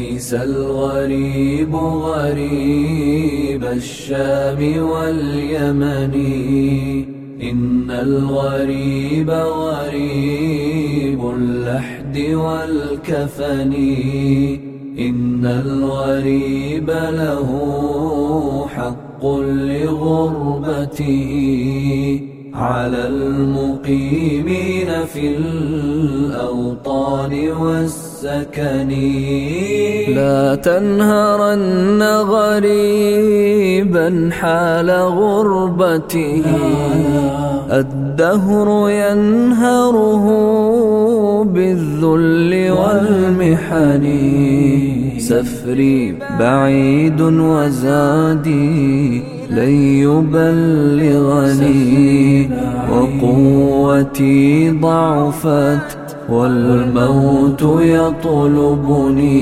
ليس الغريب غريب الشام واليمن. إن الغريب غريب اللحد والكفن. إن الغريب له حق لغربته. على المقيمين في الأوطان والسكن. لا تنهرن غريبا حال غربته. الدهر ينهره بالذل والمحن. سفري بعيد وزادي لن يبلغني وقوتي ضعفت والموت يطلبني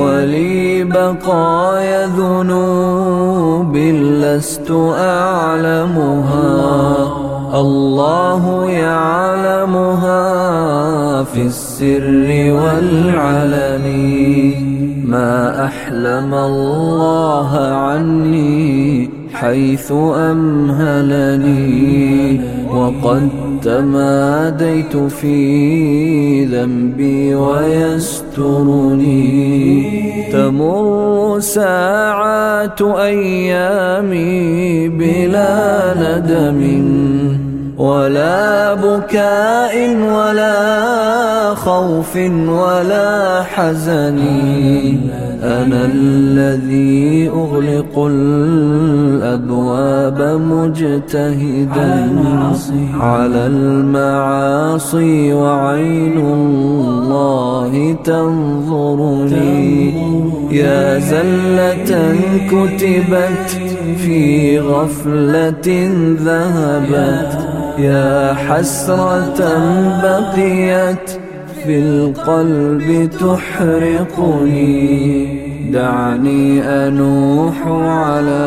ولي بقايا ذنوب لست أعلمها. الله يعلمها في السر والعلن. ما أحلم الله عني حيث أمهلني وقد تماديت في ذنبي ويسترني. تمر ساعات أيامي بلا ندم ولا بكاء ولا خوف ولا حزن. أنا الذي أغلق الأبواب مجتهدا. على المعاصي وعين الله تنظرني. يا زلة كتبت في غفلة ذهبت. يا حسرة بقيت في القلب تحرقني. دعني أنوح على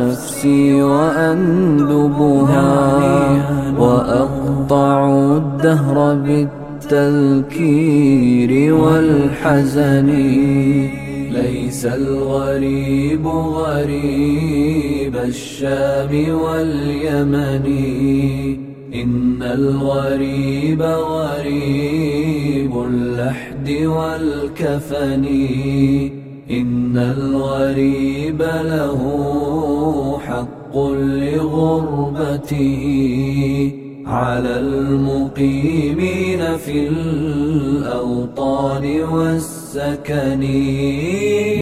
نفسي وأندبها وأقطع الدهر بالتذكير والحزن. ليس الغريب غريب الشام واليمن. إن الغريب غريب اللحد والكفن. إن الغريب له حق لغربته. على المقيمين في الأوطان والسكن.